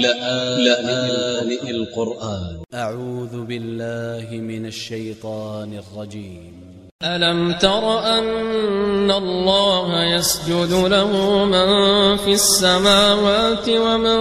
لآن القرآن. أ ع و ذ ب ا ل ل ه من ا ل ش ي ط ا ن ا ل ج ي م ألم تر أن الله يسجد له من في السماوات ومن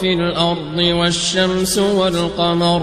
في الأرض والشمس والقمر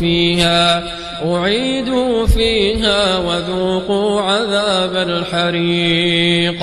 فيها أعيدوا فيها وذوقوا عذاب الحريق.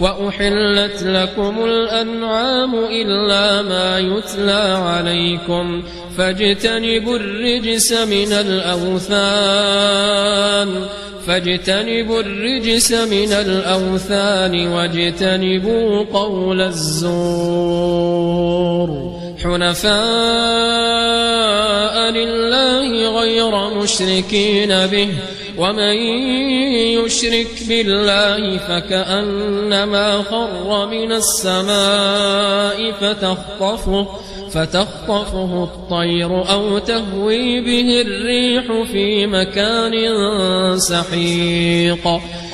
وأحلت لكم الأنعام إلا ما يتلى عليكم فاجتنبوا الرجس من الأوثان فاجتنبوا الرجس من الأوثان واجتنبوا قول الزور حنفاء لله غير مشركين به ومن يشرك بالله فكأنما خر من السماء فتخطفه فتخطفه الطير أو تهوي به الريح في مكان سحيق.